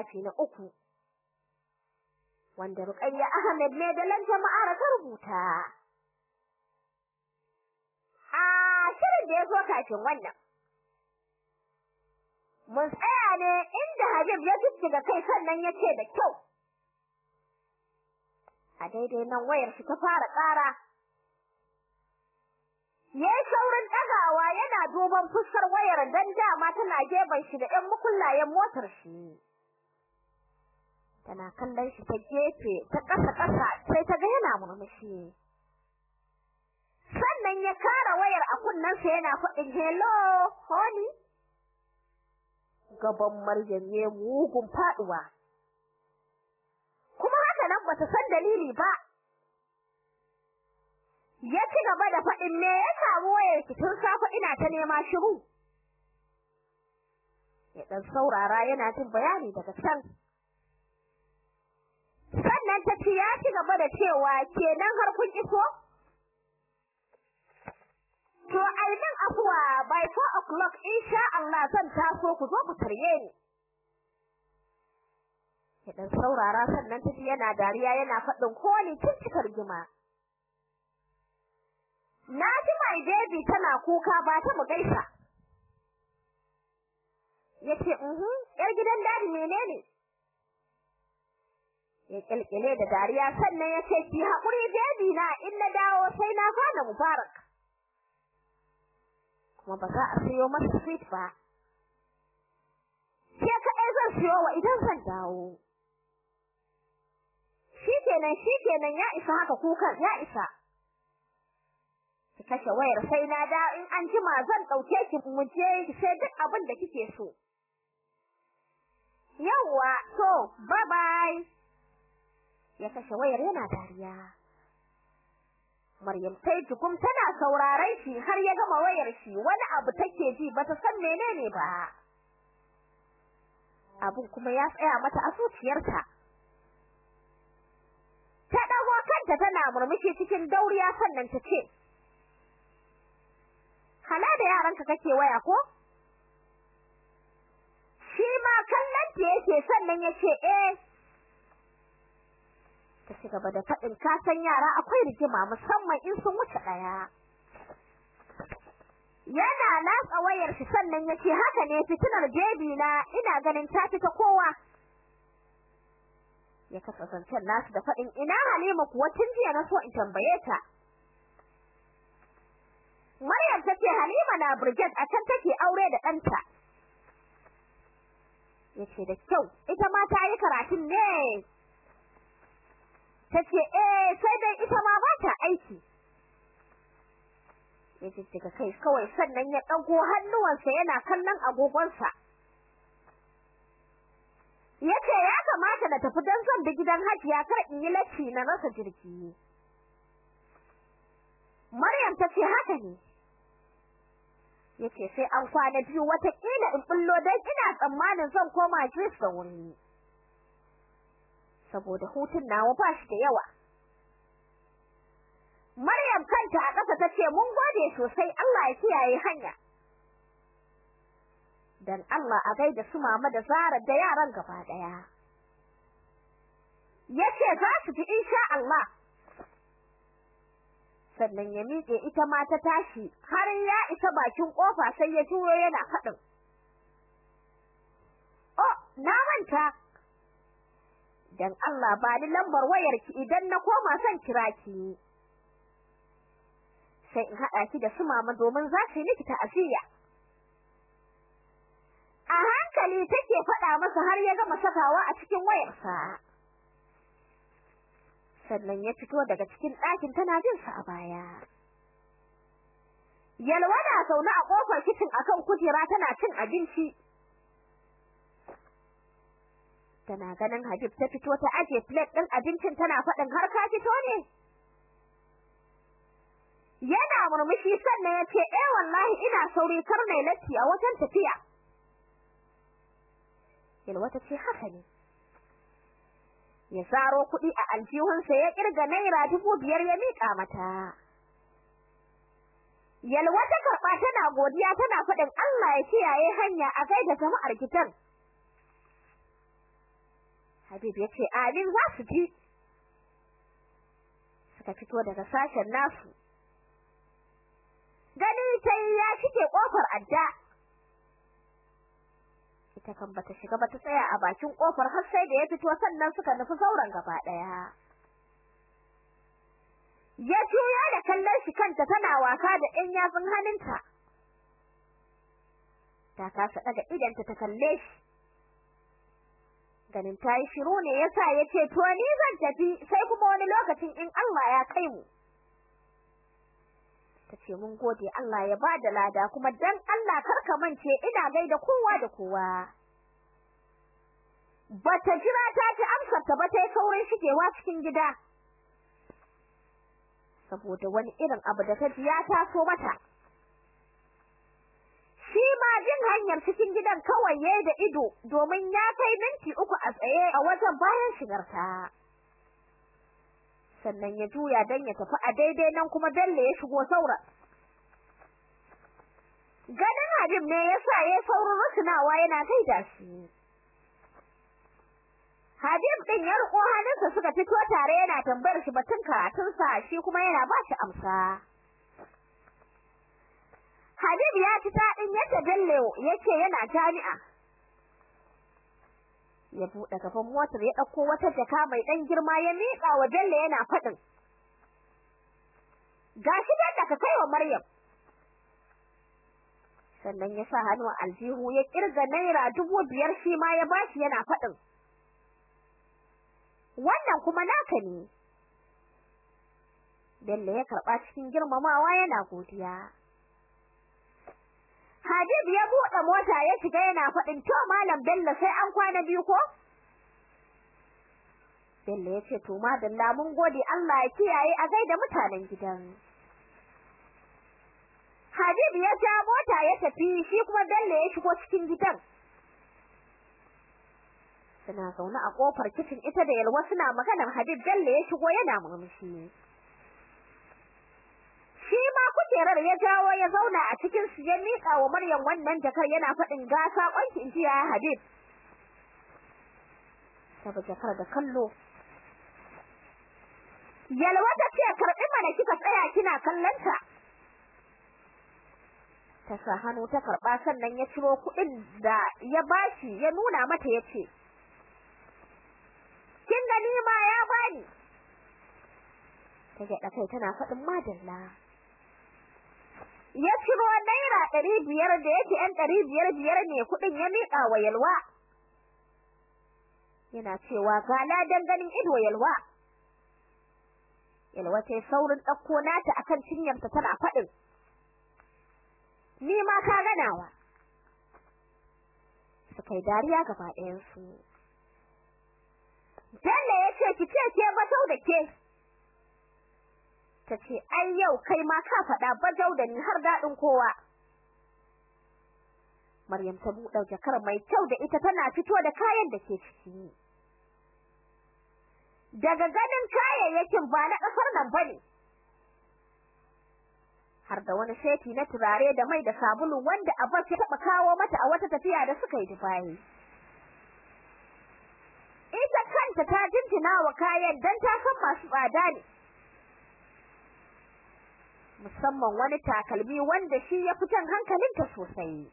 littafi na uku wanda Ruqayya Ahmed ne da lan jama'a ta rubuta. A shirin da ya zo kafin wannan mun tsaya ne inda Habib ya jijjiga kai sannan ya ce da kyau. A daidai nan wayar ta fara ƙara. Yayi saurin ɗagawa yana duban fuskar wayar dan dama tana gefen shi da ɗan mukullayen motar shi. Tana kallon shi ta gefe ta ƙasa ƙasa sai ta ga yana murmushi. Sannan ya kara wayar a kunnensa yana faɗin hello honey. Gaban Maryam ne mugun faɗuwa kuma haka nan bata san dalili ba. Ya ci gaba da faɗin me ya samu wayar ki? Tun safa ina ta nema shiru. Ya dan saurara yana jin bayani daga can. Ci ya ci gaba da cewa kenan har kun iso To ai nan afuwa by 4 o'clock insha Allah zan taso ku zo ku tarye ni. Ya dan saurara sannan tafi yana dariya yana faɗin ko ni kin cikar gima. Na ji mai baby tana kuka ba ta mu gaisa. Yace mhm yar gidan daɗi menene? Ya kilkile da dariya sannan ya ce ki haƙuri baby na in na dawo sai na fara mubarak. kuma ba za a siyo masa sweet ba. Ke kaɗai zan siyo wa idan zan dawo. Shikenan shikenan ya isa haka kukan ya isa. Ki kashe wayar sai na da in an jima zan ɗauke ki mu je ki sai duk abin da kike so. Yawwa to bye bye ya kashe wayar yana dariya Maryam sai tukum tana sauraron shi har ya gama wayar shi wani abu take ji bata san menene ba. Abun kuma ya tsaya mata a zuciyarta. Ta dago kanta tana murmushi cikin dauriya sannan ta ce, Hala da yaranka kake waya ko? Shi ma kallon ta yake sannan ya ce, Eh, ta ci gaba da faɗin kasan yara akwai rigima musamman in sun wuce ɗaya. Yana latsa wayar shi sannan ya ce haka ne fitinar jebi na ina ganin ta fi ta kowa. Ya kasa zancen nasu da faɗin ina Halima kuwa tun jiya na so in tambaye ta. Maryam ta ce Halima na Brigade a can take aure da ɗanta. Ya ce da kyau ita ma ta yi karatun ne. Tace eh sai dai ita ma ba ta aiki. Ya jijjiga kai kawai sannan ya ɗago hannuwansa yana kallon agogonsa. Yace ya kamata na tafi don zan bi gidan hajiya kar in yi lacci na rasa jirgi. Maryam ta ce haka ne. Yace sai an kwana biyu wataƙila in bullo don ina tsammanin zan koma Jos da wuri. Saboda hutun nawa ba shi da yawa. Maryam kanta a ƙasa ta ce mun gode sosai Allah ya kiyaye hanya. Dan Allah a gaida su mama da Zara da yaran gaba ɗaya. Yace za su ji insha Allah. Sannan ya miƙe ita ma ta tashi har ya isa bakin ƙofa sai ya juyo yana faɗin. Oh, na manta, dan Allah ba ni lambar wayarki idan na koma son kira ki. Sai in haɗa ki da su mama domin za su yi miki ta'aziyya. A hankali take faɗa masa har ya gama sakawa a cikin wayarsa. Sannan ya fito daga cikin ɗakin tana jin sa a baya. Yalwa na zaune a ƙofar kicin akan kujera tana cin abinci. Tana ganin Habib ta fito ta aje plate din abincin tana faɗin har ka fito ne? Yana murmushi sannan ya ce eh wallahi ina sauri kar na latti a wajen tafiya. Yalwa ta ce haka ne. Ya saro kuɗi a aljihunsa ya ƙirga naira dubu biyar ya miƙa mata. Yalwa ta karɓa tana godiya tana faɗin Allah ya kiyaye hanya a gaida jama'ar gidan. Habib ya ce amin za su ji. Suka fito daga sashen nasu. Gani ta yi ya shige ƙofar adda. Ita kan bata shiga bata tsaya a bakin ƙofar har sai da ya fito sannan suka nufi sauran gaba ɗaya. ya juya da kallon shi kanta tana wasa da ɗan yatsun hannunta ta kasa daga idanta ta kalle shi ganin ta yi shiru ne yasa ya ce to ni zan tafi sai kuma wani lokacin in Allah ya kai mu. Ta ce mun gode Allah ya ba da lada kuma dan Allah kar ka mance ina gaida kowa da kowa. Bata jira ta ji amsar ta ba ta yi saurin shigewa cikin gida. Saboda wani irin abu da ta ji ya taso mata. Shi ma jin hanyar cikin gidan kawai yayi da ido domin ya kai minti uku a tsaye a wajen bayan shigarta. Sannan ya juya dan ya tafi a daidai nan kuma Bello ya shigo saura. Ganin Habib ne yasa ya saurin rusunawa yana gaida shi. Habib din ya riko hannunsa suka fito tare yana tambayar shi batun karatunsa shi kuma yana ba shi amsa. Habib ya ci daɗin yadda Bello yake yana jami'a. Ya buɗe gaban motar ya ɗauko wata jaka mai ɗan girma ya miƙa wa Bello yana faɗin. Gashi da ka kai wa Maryam. Sannan ya sa hannu aljihu ya ƙirga naira dubu biyar shi ma ya bashi yana faɗin. wannan kuma naka ne Bello ya karɓa cikin girmamawa yana godiya Habib ya buɗe mota ya shiga yana faɗin to malam Bello sai an kwana biyu ko? Bello ya ce to madalla mun gode Allah ya kiyaye a gaida mutanen gidan. Habib ya ja mota ya tafi shi kuma Bello ya shigo cikin gidan. Suna zaune a ƙofar kicin ita da yalwa suna maganar Habib Bello ya shigo yana murmushi. Kujerar ya jawo ya zauna a cikin su ya mika wa Maryam wannan jakar yana faɗin ga saƙon ki inji ya Habib. Saba jakar da kallo. Yalwa ta ce karɓi mana kika tsaya kina kallanta ta sa hannu ta karɓa sannan ya ciro kuɗin da ya bashi ya nuna mata ya ce kin gani ma ya bani ta ga kai tana faɗin madalla. Ya ciro naira ɗari biyar da yake ɗan ɗari biyar biyar ne kuɗin ya miƙa wa yalwa. Yana cewa ga ladan ganin ido yalwa. Yalwa ta saurin ɗauko nata akan cinyarta tana faɗin ni ma ka ganawa suka yi dariya gaba ɗayansu. Bello ya ce ki ce ke bajau da ke. Ta ce ai yau kai ma ka faɗa bajau da ni har daɗin kowa. Maryam ta buɗe jakar mai kyau da ita tana fito da kayan da ke ciki. Daga ganin kayayyakin ba na ƙasar nan ba ne. Har da wani seti na turare da mai da sabulu wanda Abbas ya taɓa kawo mata a wata tafiya da suka yi Dubai. ita kanta ta jinjina wa kayan dan ta san masu tsada ne musamman wani takalmi wanda shi ya fitan hankalinta sosai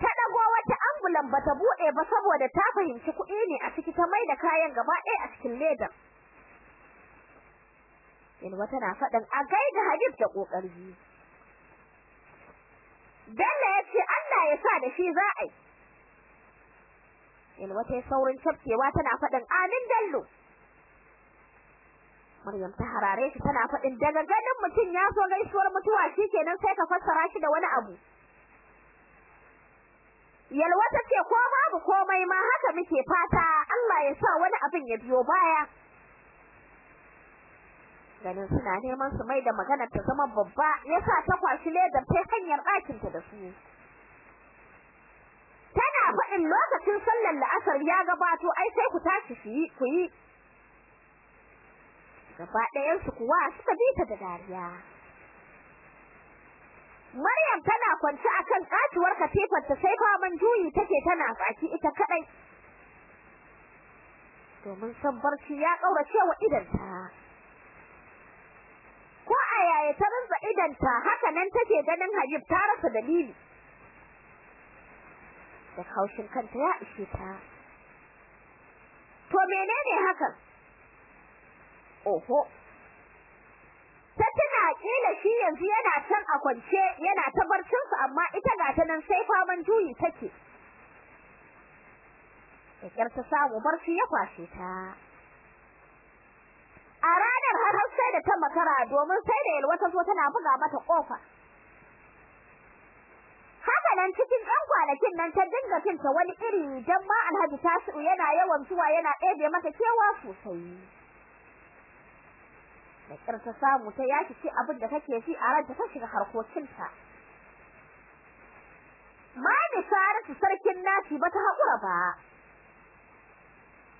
ta dago wata ambulan bata buɗe ba saboda ta fahimci kuɗi ne a ciki ta mai da kayan gaba ɗaya a cikin leda Yalwa tana faɗin a gaida Habib da ƙoƙari. Bello ya ce Allah ya sa da shi za a yi. Yalwa ta yi saurin cafkewa tana faɗin amin dallo. Maryam ta harare shi tana faɗin daga ganin mutum ya so gaisuwar mutuwa shikenan sai ka fassara shi da wani abu. Yalwa ta ce ko babu komai ma haka muke fata Allah ya sa wani abin ya biyo baya. Ganin suna neman su mai da maganar ta zama babba yasa ta kwashi ledar ta hanyar ɗakinta da su. Tana faɗin lokacin sallar la'asar ya gabato ai sai ku tashi ku yi gaba ɗayan su kuwa suka bi ta da dariya. Maryam tana kwance akan katuwar katifar ta sai faman juyi take tana tsaki ita kadai domin san barci ya kaurace wa idanta. Ko a yaya ta rinza idanta haka nan take ganin Habib ta rasa dalili. Da kaushin kanta ya ishe ta. To menene hakan? Oho. Ta tuna kila shi yanzu yana can a kwance yana ta barcin sa amma ita ga ta nan sai faman juyi take. Da ta samu barci ya kwashe ta. A ranar har sai da ta makara domin sai da yalwa ta zo tana buga mata ƙofa haka nan cikin ɗan kwanakin nan ta dinga jin ta wani iri dan ma Alhaji Tasi'u yana yawan zuwa yana ɗebe mata kewa sosai. Da ƙyar ta samu ta yaki ce abin da take ji a ranta ta shiga harkokinta. Ma da Saratu sarkin nasi bata haƙura ba.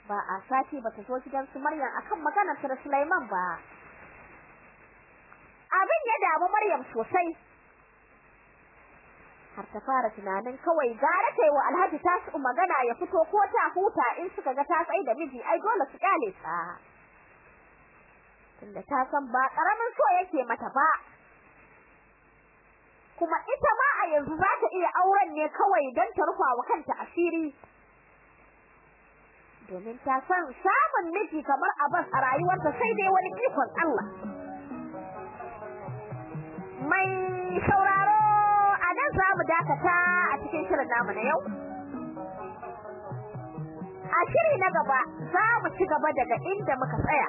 Ba a sati bata zo gidan su Maryam akan maganar ta Sulaiman ba. Abin ya damu Maryam sosai. Har ta fara tunanin kawai gara ta yi wa Alhaji Tasi'u magana ya fito ko ta huta in suka ga ta tsaye da miji ai dole su ƙyale ta. Tunda ta san ba ƙaramin so yake mata ba. Kuma ita ma a yanzu za ta iya auren ne kawai don ta rufa wa kanta asiri. Domin ta san samun miji kamar Abbas a rayuwarta sai dai wani ikon Allah. Mai sauraro a nan za mu dakata a cikin shirin namu na yau. A shiri na gaba za mu ci gaba daga inda muka tsaya.